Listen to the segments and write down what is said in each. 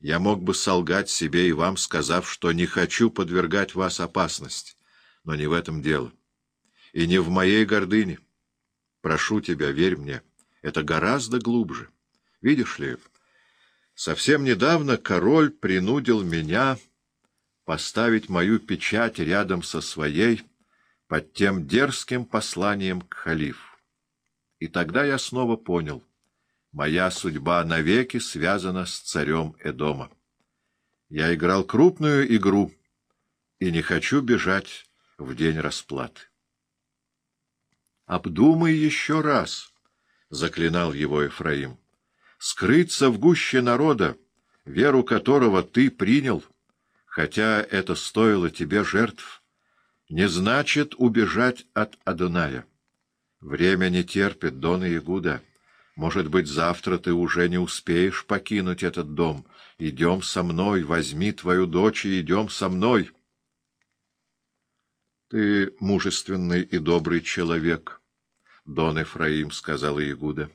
Я мог бы солгать себе и вам, сказав, что не хочу подвергать вас опасности, но не в этом дело. И не в моей гордыне. Прошу тебя, верь мне, это гораздо глубже. Видишь ли, совсем недавно король принудил меня поставить мою печать рядом со своей под тем дерзким посланием к халифу. И тогда я снова понял, моя судьба навеки связана с царем Эдома. Я играл крупную игру и не хочу бежать в день расплаты. «Обдумай еще раз», — заклинал его Ефраим, — «скрыться в гуще народа, веру которого ты принял, хотя это стоило тебе жертв, не значит убежать от Адоная. Время не терпит, Дон Ягуда. Может быть, завтра ты уже не успеешь покинуть этот дом. Идем со мной, возьми твою дочь и идем со мной». Ты мужественный и добрый человек, — Дон Эфраим сказал Иегуда.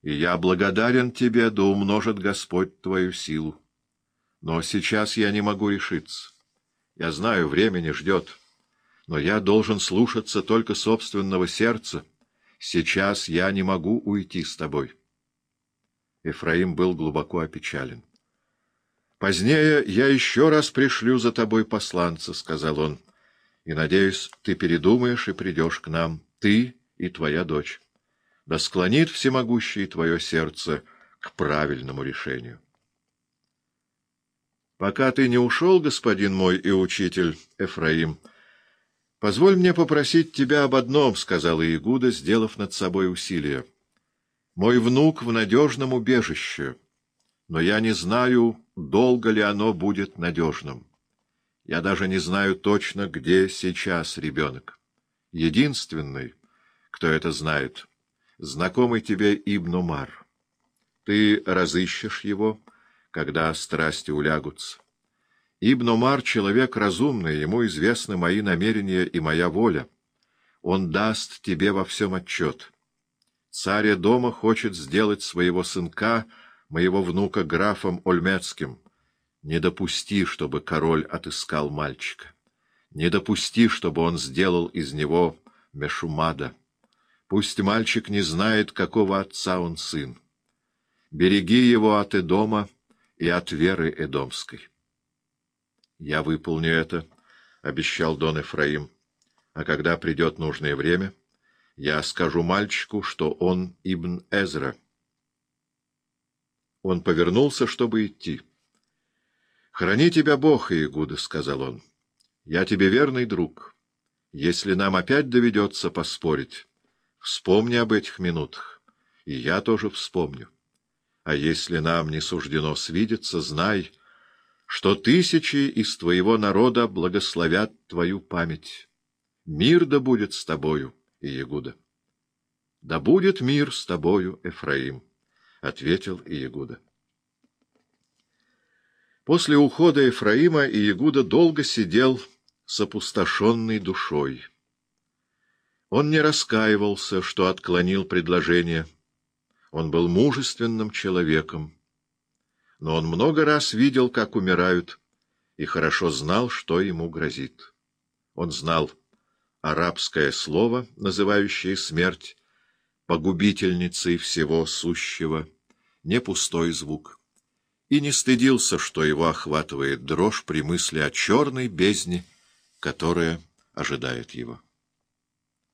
И я благодарен тебе, да умножит Господь твою силу. Но сейчас я не могу решиться. Я знаю, время не ждет. Но я должен слушаться только собственного сердца. Сейчас я не могу уйти с тобой. Эфраим был глубоко опечален. «Позднее я еще раз пришлю за тобой посланца», — сказал он и, надеюсь, ты передумаешь и придешь к нам, ты и твоя дочь. Да склонит всемогущий твое сердце к правильному решению. Пока ты не ушел, господин мой и учитель Эфраим, позволь мне попросить тебя об одном, — сказала Игуда, сделав над собой усилие. Мой внук в надежном убежище, но я не знаю, долго ли оно будет надежным. Я даже не знаю точно, где сейчас ребенок. Единственный, кто это знает, знакомый тебе Ибн Умар. Ты разыщешь его, когда страсти улягутся. Ибн Умар — человек разумный, ему известны мои намерения и моя воля. Он даст тебе во всем отчет. Царь дома хочет сделать своего сынка, моего внука, графом Ольмецким — не допусти, чтобы король отыскал мальчика. Не допусти, чтобы он сделал из него Мешумада. Пусть мальчик не знает, какого отца он сын. Береги его от Эдома и от веры Эдомской. — Я выполню это, — обещал Дон Эфраим. — А когда придет нужное время, я скажу мальчику, что он Ибн Эзра. Он повернулся, чтобы идти. «Храни тебя Бог, Иегуда», — сказал он. «Я тебе верный друг. Если нам опять доведется поспорить, вспомни об этих минутах, и я тоже вспомню. А если нам не суждено свидеться, знай, что тысячи из твоего народа благословят твою память. Мир да будет с тобою, Иегуда». «Да будет мир с тобою, Эфраим», — ответил Иегуда. После ухода Ефраима Иегуда долго сидел с опустошенной душой. Он не раскаивался, что отклонил предложение. Он был мужественным человеком. Но он много раз видел, как умирают, и хорошо знал, что ему грозит. Он знал арабское слово, называющее смерть, погубительницей всего сущего, не пустой звук и не стыдился, что его охватывает дрожь при мысли о черной бездне, которая ожидает его.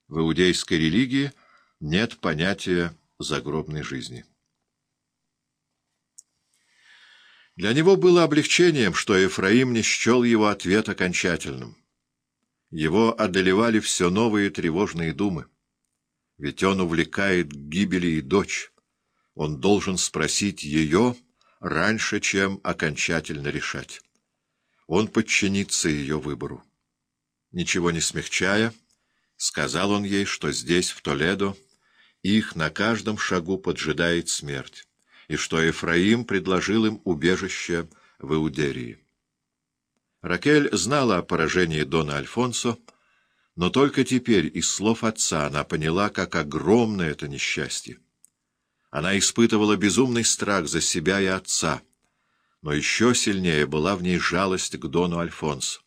В иудейской религии нет понятия загробной жизни. Для него было облегчением, что Ефраим не счел его ответ окончательным. Его одолевали все новые тревожные думы. Ведь он увлекает гибели и дочь. Он должен спросить ее раньше, чем окончательно решать. Он подчинится ее выбору. Ничего не смягчая, сказал он ей, что здесь, в Толедо, их на каждом шагу поджидает смерть, и что Ефраим предложил им убежище в Иудерии. Ракель знала о поражении Дона Альфонсо, но только теперь из слов отца она поняла, как огромно это несчастье. Она испытывала безумный страх за себя и отца, но еще сильнее была в ней жалость к Дону Альфонсо.